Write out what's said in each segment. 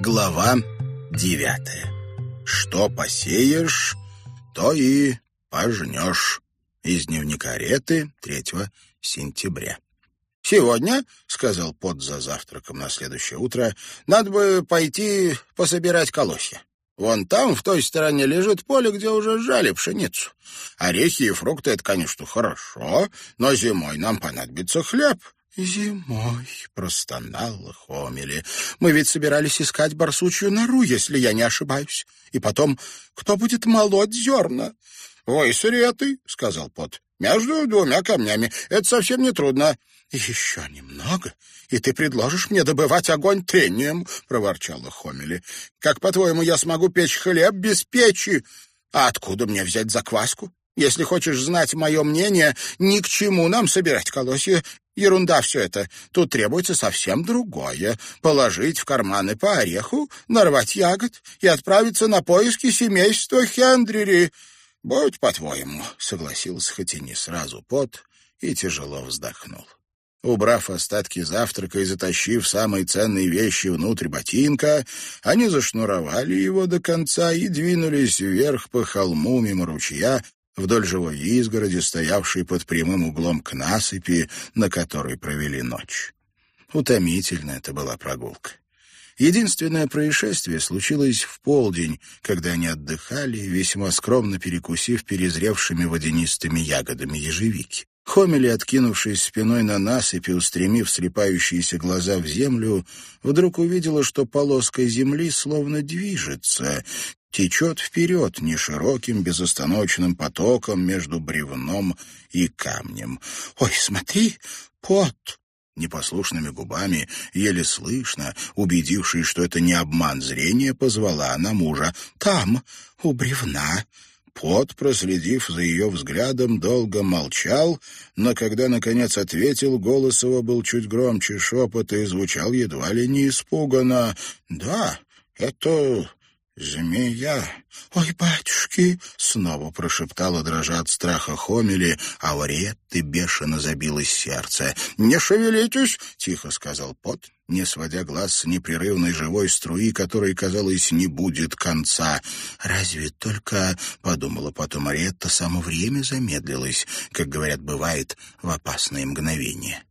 Глава девятая. Что посеешь, то и пожнешь. Из дневника Реты 3 сентября. «Сегодня, — сказал Пот за завтраком на следующее утро, — надо бы пойти пособирать колосья. Вон там, в той стороне, лежит поле, где уже сжали пшеницу. Орехи и фрукты — это, конечно, хорошо, но зимой нам понадобится хлеб. «Зимой», — простонала Хомели. «Мы ведь собирались искать барсучью нору, если я не ошибаюсь. И потом, кто будет молоть зерна?» «Ой, сыреты», — сказал Пот. «Между двумя камнями. Это совсем не трудно». «Еще немного, и ты предложишь мне добывать огонь трением», — проворчала Хомели. «Как, по-твоему, я смогу печь хлеб без печи? А откуда мне взять закваску? Если хочешь знать мое мнение, ни к чему нам собирать колосья. Ерунда все это. Тут требуется совсем другое. Положить в карманы по ореху, нарвать ягод и отправиться на поиски семейства Хендрери. «Будь по-твоему», — согласился, хоть и не сразу пот, и тяжело вздохнул. Убрав остатки завтрака и затащив самые ценные вещи внутрь ботинка, они зашнуровали его до конца и двинулись вверх по холму мимо ручья, вдоль живой изгороди, стоявшей под прямым углом к насыпи, на которой провели ночь. Утомительная это была прогулка. Единственное происшествие случилось в полдень, когда они отдыхали, весьма скромно перекусив перезревшими водянистыми ягодами ежевики. Хомели, откинувшись спиной на насыпь и устремив слепающиеся глаза в землю, вдруг увидела, что полоска земли словно движется, течет вперед нешироким безостановочным потоком между бревном и камнем. «Ой, смотри, пот!» Непослушными губами, еле слышно, убедившись, что это не обман зрения, позвала она мужа. «Там, у бревна». Пот, проследив за ее взглядом, долго молчал, но когда, наконец, ответил, голос его был чуть громче шепота и звучал едва ли не испуганно. «Да, это «Змея! Ой, батюшки!» — снова прошептала, дрожа от страха Хомели, а у Риетты бешено забилось сердце. «Не шевелитесь!» — тихо сказал Пот, не сводя глаз с непрерывной живой струи, которой, казалось, не будет конца. «Разве только...» — подумала потом Ариетта, — «само время замедлилось, как, говорят, бывает в опасные мгновения».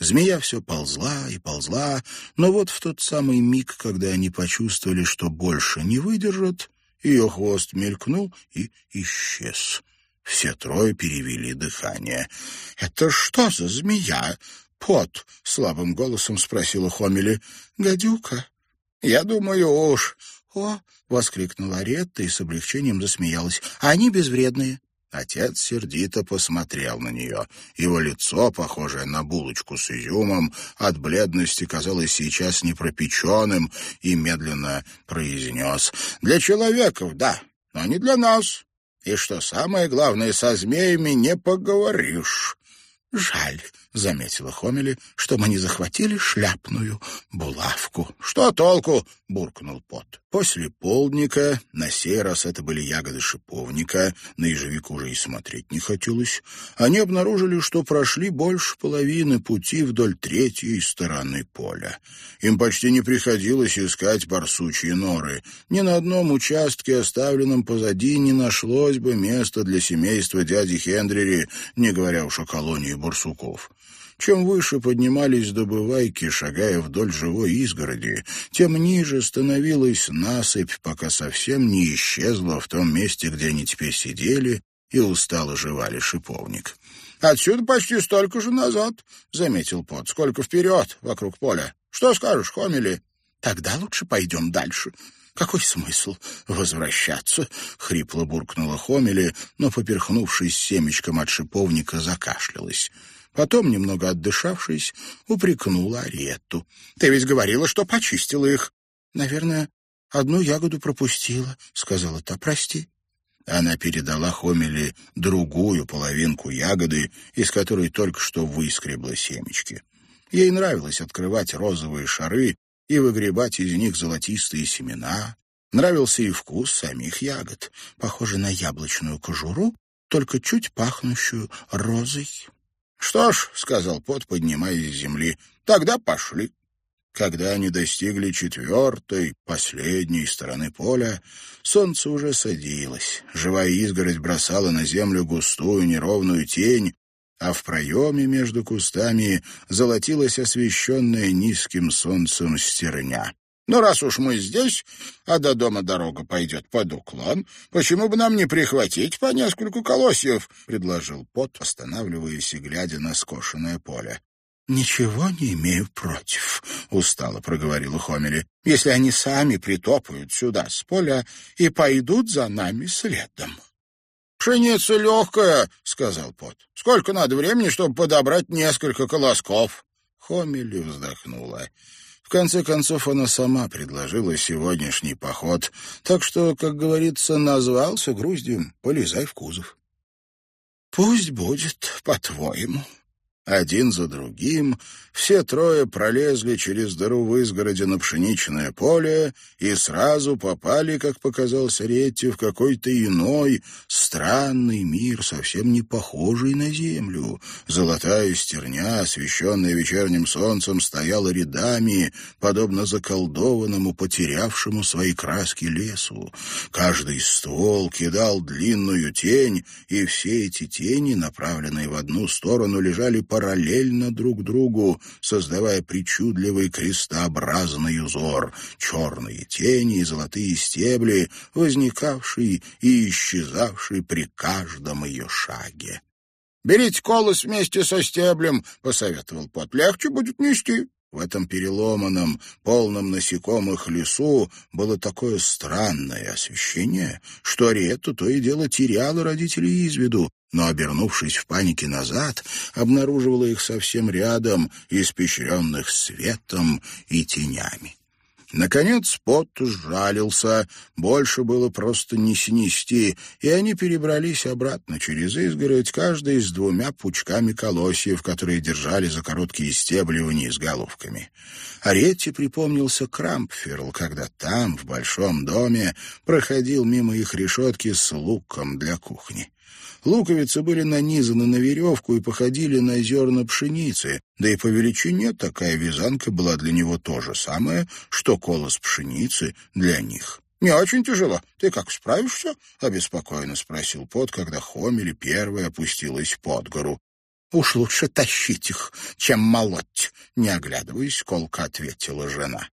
Змея все ползла и ползла, но вот в тот самый миг, когда они почувствовали, что больше не выдержат, ее хвост мелькнул и исчез. Все трое перевели дыхание. — Это что за змея? — Пот, — слабым голосом спросила Хомели. — Гадюка. — Я думаю уж. — О! — воскликнула Ретта и с облегчением засмеялась. — Они безвредные. Отец сердито посмотрел на нее. Его лицо, похожее на булочку с изюмом, от бледности казалось сейчас непропеченным и медленно произнес. «Для человеков, да, но не для нас. И что самое главное, со змеями не поговоришь». «Жаль», — заметила Хомели, — «что мы не захватили шляпную булавку». «Что толку?» — буркнул Пот. После полдника, на сей раз это были ягоды шиповника, на ежевик уже и смотреть не хотелось, они обнаружили, что прошли больше половины пути вдоль третьей стороны поля. Им почти не приходилось искать барсучьи норы. Ни на одном участке, оставленном позади, не нашлось бы места для семейства дяди Хендрери, не говоря уж о колонии барсуков. Чем выше поднимались добывайки, шагая вдоль живой изгороди, тем ниже становилась насыпь, пока совсем не исчезла в том месте, где они теперь сидели и устало жевали шиповник. «Отсюда почти столько же назад», — заметил Пот. «Сколько вперед, вокруг поля. Что скажешь, Хомели?» «Тогда лучше пойдем дальше», какой смысл возвращаться? Хрипло буркнула Хомели, но, поперхнувшись семечком от шиповника, закашлялась. Потом, немного отдышавшись, упрекнула Ариетту. — Ты ведь говорила, что почистила их. — Наверное, одну ягоду пропустила, — сказала та. — Прости. Она передала Хомели другую половинку ягоды, из которой только что выскребла семечки. Ей нравилось открывать розовые шары и выгребать из них золотистые семена. Нравился и вкус самих ягод, похожий на яблочную кожуру, только чуть пахнущую розой. «Что ж», — сказал Пот, поднимаясь с земли, — «тогда пошли». Когда они достигли четвертой, последней стороны поля, солнце уже садилось. Живая изгородь бросала на землю густую неровную тень, а в проеме между кустами золотилась освещенная низким солнцем стерня. «Ну, раз уж мы здесь, а до дома дорога пойдет под уклон, почему бы нам не прихватить по нескольку колосьев?» — предложил Пот, останавливаясь и глядя на скошенное поле. «Ничего не имею против», — устало проговорила Хомели, «если они сами притопают сюда с поля и пойдут за нами следом». «Пшеница легкая», — сказал Пот. «Сколько надо времени, чтобы подобрать несколько колосков?» Хомели вздохнула. Конце концов, она сама предложила сегодняшний поход, так что, как говорится, назвался груздем «Полезай в кузов». «Пусть будет по-твоему», один за другим все трое пролезли через дыру в изгороде на пшеничное поле и сразу попали, как показался Ретти, в какой-то иной, странный мир, совсем не похожий на землю. Золотая стерня, освещенная вечерним солнцем, стояла рядами, подобно заколдованному, потерявшему свои краски лесу. Каждый ствол кидал длинную тень, и все эти тени, направленные в одну сторону, лежали параллельно друг другу, создавая причудливый крестообразный узор, черные тени и золотые стебли, возникавшие и исчезавшие при каждом ее шаге. «Берите колос вместе со стеблем», — посоветовал Пот. «Легче будет нести». В этом переломанном, полном насекомых лесу было такое странное освещение, что Ариетту то и дело теряла родителей из виду, но, обернувшись в панике назад, обнаруживала их совсем рядом, испещренных светом и тенями. Наконец пот сжалился, больше было просто не снести, и они перебрались обратно через изгородь, каждый с двумя пучками колосьев, которые держали за короткие стебли вниз головками. Аретти припомнился Крампферл, когда там, в большом доме, проходил мимо их решетки с луком для кухни. Луковицы были нанизаны на веревку и походили на зерна пшеницы, да и по величине такая вязанка была для него то же самое, что колос пшеницы для них. «Не очень тяжело. Ты как, справишься?» — обеспокоенно спросил Пот, когда Хомели первая опустилась под гору. «Уж лучше тащить их, чем молоть», — не оглядываясь, колко ответила жена.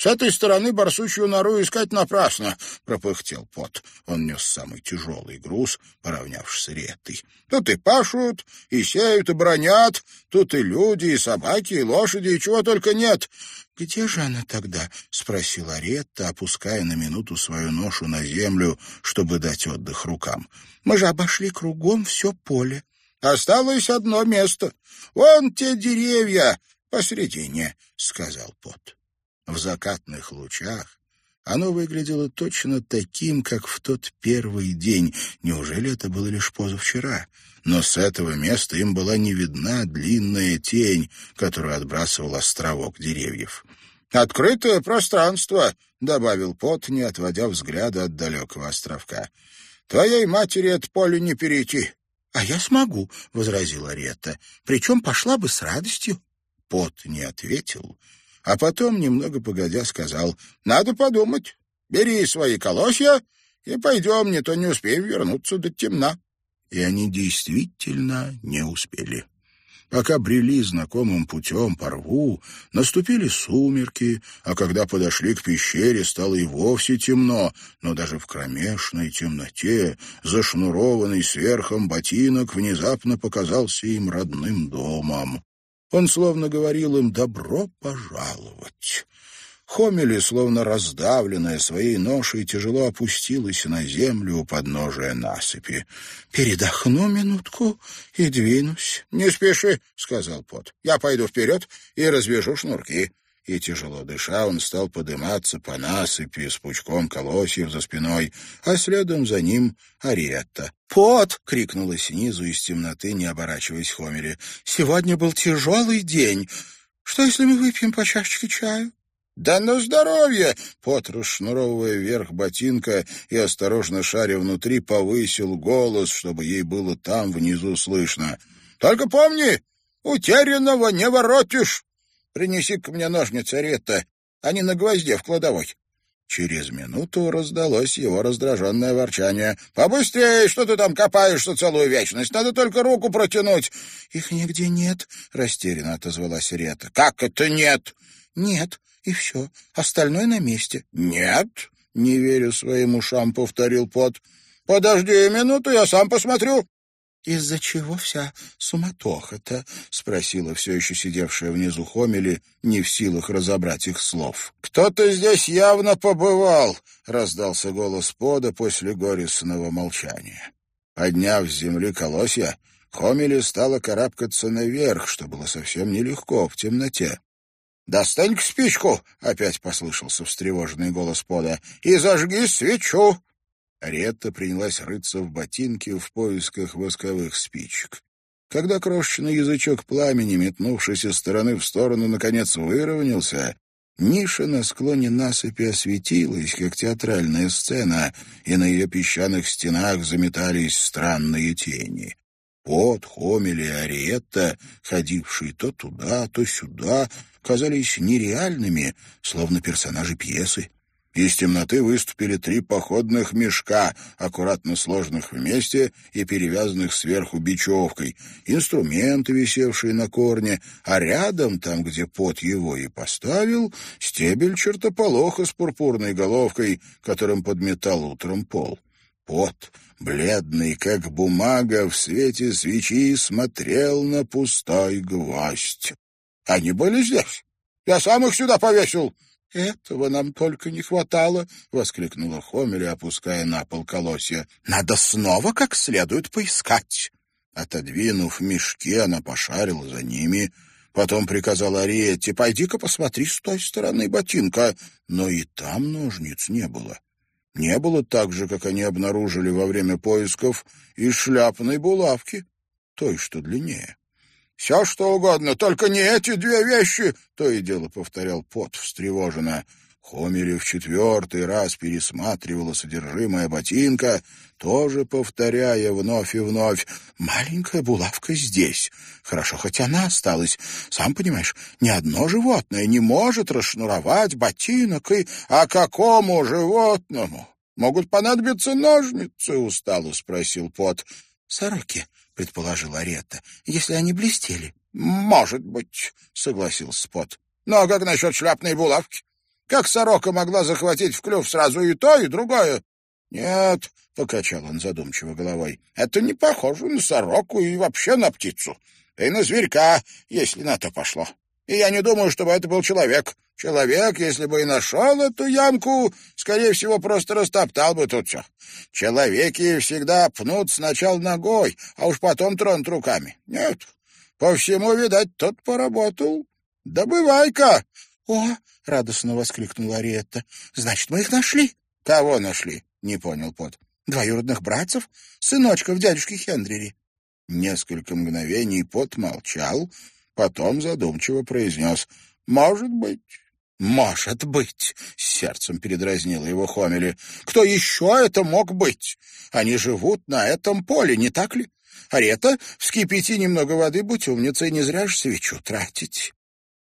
«С этой стороны барсучью нору искать напрасно», — пропыхтел пот. Он нес самый тяжелый груз, поравнявшись с Ретой. «Тут и пашут, и сеют, и бронят, тут и люди, и собаки, и лошади, и чего только нет». «Где же она тогда?» — спросила Ретта, опуская на минуту свою ношу на землю, чтобы дать отдых рукам. «Мы же обошли кругом все поле». «Осталось одно место. Вон те деревья посредине», — сказал пот. В закатных лучах оно выглядело точно таким, как в тот первый день. Неужели это было лишь позавчера? Но с этого места им была не видна длинная тень, которую отбрасывал островок деревьев. «Открытое пространство», — добавил Пот, не отводя взгляда от далекого островка. «Твоей матери это поле не перейти». «А я смогу», — возразила Ретта. «Причем пошла бы с радостью». Пот не ответил, а потом, немного погодя, сказал, «Надо подумать. Бери свои колосья и пойдем, не то не успеем вернуться до темна». И они действительно не успели. Пока брели знакомым путем по рву, наступили сумерки, а когда подошли к пещере, стало и вовсе темно, но даже в кромешной темноте зашнурованный сверхом ботинок внезапно показался им родным домом. Он словно говорил им «добро пожаловать». Хомели, словно раздавленная своей ношей, тяжело опустилась на землю у подножия насыпи. «Передохну минутку и двинусь». «Не спеши», — сказал Пот. «Я пойду вперед и развяжу шнурки» и, тяжело дыша, он стал подниматься по насыпи с пучком колосьев за спиной, а следом за ним Ариетта. «Пот!» — крикнула снизу из темноты, не оборачиваясь Хомере. «Сегодня был тяжелый день. Что, если мы выпьем по чашечке чаю?» «Да на здоровье!» Пот, расшнуровывая вверх ботинка и осторожно шаря внутри, повысил голос, чтобы ей было там внизу слышно. «Только помни, утерянного не воротишь!» Принеси-ка мне ножницы, Ретта. Они на гвозде в кладовой. Через минуту раздалось его раздраженное ворчание. «Побыстрее! Что ты там копаешься целую вечность? Надо только руку протянуть!» «Их нигде нет», — растерянно отозвалась Рета. «Как это нет?» «Нет, и все. Остальное на месте». «Нет?» — не верю своим ушам, повторил Пот. «Подожди минуту, я сам посмотрю». «Из-за чего вся суматоха-то?» — спросила все еще сидевшая внизу Хомели, не в силах разобрать их слов. «Кто-то здесь явно побывал!» — раздался голос пода после горестного молчания. Подняв с земли колосья, Хомели стала карабкаться наверх, что было совсем нелегко в темноте. «Достань-ка спичку!» — опять послышался встревоженный голос пода. «И зажги свечу!» Ретта принялась рыться в ботинке в поисках восковых спичек. Когда крошечный язычок пламени, метнувшись из стороны в сторону, наконец выровнялся, ниша на склоне насыпи осветилась, как театральная сцена, и на ее песчаных стенах заметались странные тени. Пот, Хомель и Ариетта, ходившие то туда, то сюда, казались нереальными, словно персонажи пьесы. Из темноты выступили три походных мешка, аккуратно сложенных вместе и перевязанных сверху бечевкой, инструменты, висевшие на корне, а рядом, там, где пот его и поставил, стебель чертополоха с пурпурной головкой, которым подметал утром пол. Пот, бледный, как бумага, в свете свечи смотрел на пустой гвоздь. «Они были здесь. Я сам их сюда повесил!» «Этого нам только не хватало!» — воскликнула Хомели, опуская на пол колосья. «Надо снова как следует поискать!» Отодвинув мешки, она пошарила за ними, потом приказала Ариетте, «Пойди-ка посмотри с той стороны ботинка». Но и там ножниц не было. Не было так же, как они обнаружили во время поисков, и шляпной булавки, той, что длиннее. «Все, что угодно, только не эти две вещи!» — то и дело повторял Пот встревоженно. Хомели в четвертый раз пересматривала содержимое ботинка, тоже повторяя вновь и вновь. «Маленькая булавка здесь. Хорошо, хоть она осталась. Сам понимаешь, ни одно животное не может расшнуровать ботинок и... А какому животному? Могут понадобиться ножницы?» — устало спросил Пот. «Сороки», предположила Ретта, — если они блестели. — Может быть, — согласился Спот. — Но как насчет шляпной булавки? Как сорока могла захватить в клюв сразу и то, и другое? — Нет, — покачал он задумчиво головой, — это не похоже на сороку и вообще на птицу. И на зверька, если на то пошло. И я не думаю, чтобы это был человек. Человек, если бы и нашел эту ямку, скорее всего, просто растоптал бы тут все. Человеки всегда пнут сначала ногой, а уж потом тронут руками. Нет, по всему, видать, тот поработал. Добывай-ка! — О! — радостно воскликнула Ариетта. — Значит, мы их нашли. — Кого нашли? — не понял Пот. — Двоюродных братцев, сыночков дядюшки Хендрери. Несколько мгновений Пот молчал, потом задумчиво произнес. — Может быть. «Может быть», — сердцем передразнила его Хомели. «Кто еще это мог быть? Они живут на этом поле, не так ли? Арета, вскипяти немного воды, будь умницей, не зря же свечу тратить».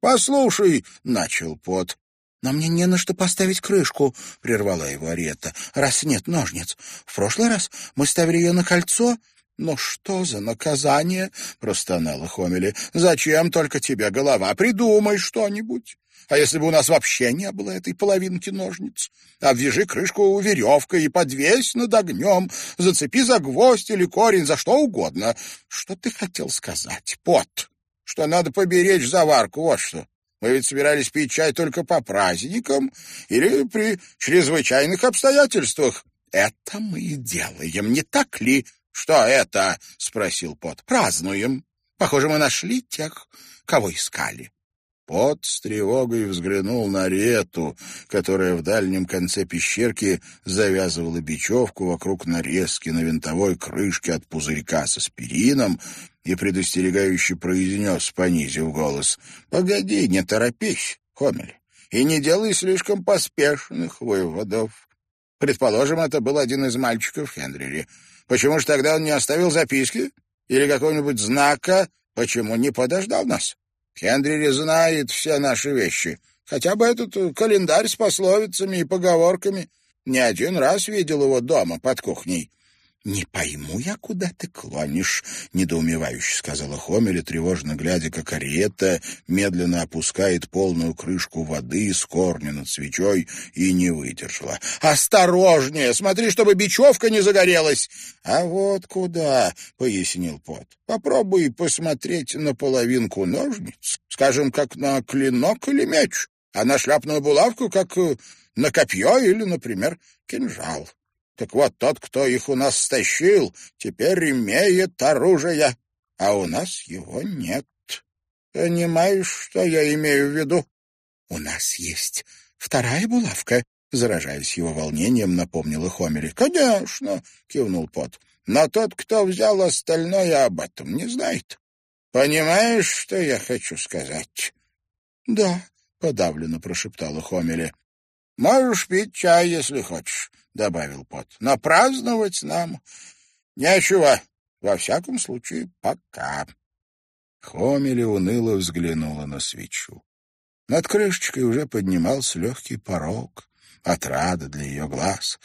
«Послушай», — начал Пот. «Но мне не на что поставить крышку», — прервала его Арета, — «раз нет ножниц. В прошлый раз мы ставили ее на кольцо». «Но что за наказание?» — простонала Хомели. «Зачем только тебе голова? Придумай что-нибудь». А если бы у нас вообще не было этой половинки ножниц? Обвяжи крышку веревкой и подвесь над огнем, зацепи за гвоздь или корень, за что угодно. Что ты хотел сказать, пот? Что надо поберечь заварку, вот что. Мы ведь собирались пить чай только по праздникам или при чрезвычайных обстоятельствах. Это мы и делаем, не так ли? Что это? — спросил Пот. Празднуем. Похоже, мы нашли тех, кого искали. Пот с тревогой взглянул на Рету, которая в дальнем конце пещерки завязывала бечевку вокруг нарезки на винтовой крышке от пузырька с аспирином и предостерегающе произнес, понизив голос, «Погоди, не торопись, Хомель, и не делай слишком поспешных выводов. Предположим, это был один из мальчиков Хендрери. Почему же тогда он не оставил записки или какого-нибудь знака, почему не подождал нас?» Хендрили знает все наши вещи. Хотя бы этот календарь с пословицами и поговорками. Не один раз видел его дома под кухней. «Не пойму я, куда ты клонишь», — недоумевающе сказала Хомеля, тревожно глядя, как Ариетта медленно опускает полную крышку воды с корня над свечой и не выдержала. «Осторожнее! Смотри, чтобы бечевка не загорелась!» «А вот куда», — пояснил Пот. «Попробуй посмотреть на половинку ножниц, скажем, как на клинок или меч, а на шляпную булавку, как на копье или, например, кинжал». Так вот, тот, кто их у нас стащил, теперь имеет оружие, а у нас его нет. Понимаешь, что я имею в виду? У нас есть вторая булавка, заражаясь его волнением, напомнила Хомери. Конечно, кивнул Пот. Но тот, кто взял остальное, об этом не знает. Понимаешь, что я хочу сказать? Да, подавленно прошептала Хомели. Можешь пить чай, если хочешь. — добавил Пот. — Но праздновать нам нечего. Во всяком случае, пока. Хомели уныло взглянула на свечу. Над крышечкой уже поднимался легкий порог, отрада для ее глаз.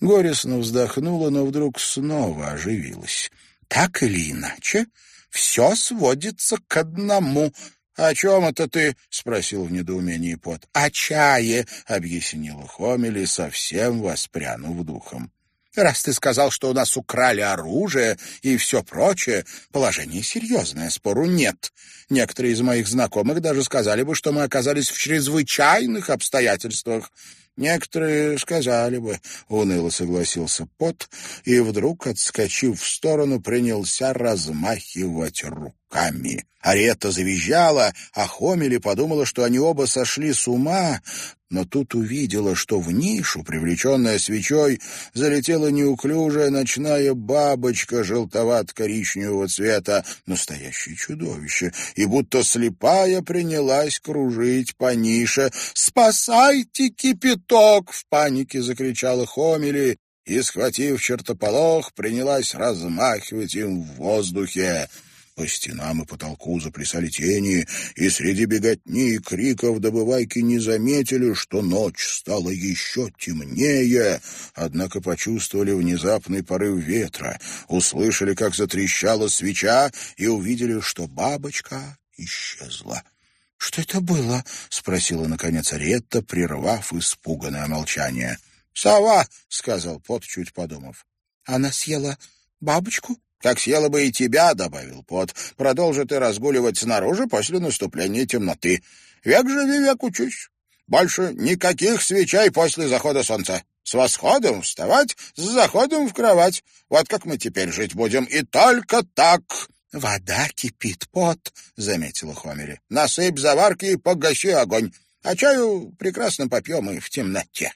Горестно вздохнула, но вдруг снова оживилась. Так или иначе, все сводится к одному «О чем это ты?» — спросил в недоумении Пот. «О чае», — объяснила Хомели, совсем воспрянув духом. «Раз ты сказал, что у нас украли оружие и все прочее, положение серьезное, спору нет. Некоторые из моих знакомых даже сказали бы, что мы оказались в чрезвычайных обстоятельствах. Некоторые сказали бы, — уныло согласился Пот, и вдруг, отскочив в сторону, принялся размахивать руками. Арета завизжала, а Хомели подумала, что они оба сошли с ума, но тут увидела, что в нишу, привлеченная свечой, залетела неуклюжая ночная бабочка желтовато-коричневого цвета, настоящее чудовище, и будто слепая принялась кружить по нише. «Спасайте кипяток!» — в панике закричала Хомели, и, схватив чертополох, принялась размахивать им в воздухе. По стенам и потолку заплясали тени, и среди беготни и криков добывайки не заметили, что ночь стала еще темнее, однако почувствовали внезапный порыв ветра, услышали, как затрещала свеча, и увидели, что бабочка исчезла. — Что это было? — спросила, наконец, Аретта, прервав испуганное молчание. — Сова, — сказал Пот, чуть подумав. — Она съела бабочку? Как съела бы и тебя, — добавил Пот, — продолжи ты разгуливать снаружи после наступления темноты. Век живи, век учусь. Больше никаких свечей после захода солнца. С восходом вставать, с заходом в кровать. Вот как мы теперь жить будем, и только так. — Вода кипит, пот, — заметила Хомери. — Насыпь заварки и погаси огонь, а чаю прекрасно попьем и в темноте.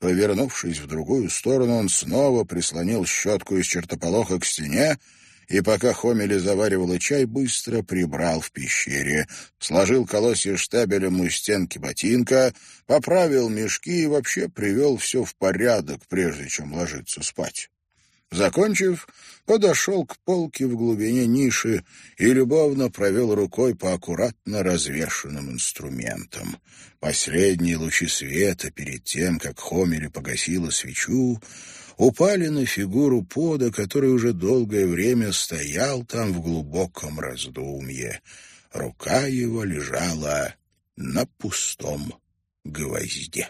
Повернувшись в другую сторону, он снова прислонил щетку из чертополоха к стене и, пока Хомели заваривала чай, быстро прибрал в пещере, сложил колосья штабелем у стенки ботинка, поправил мешки и вообще привел все в порядок, прежде чем ложиться спать. Закончив, подошел к полке в глубине ниши и любовно провел рукой по аккуратно развешенным инструментам. Последние лучи света перед тем, как Хомери погасила свечу, упали на фигуру пода, который уже долгое время стоял там в глубоком раздумье. Рука его лежала на пустом гвозде.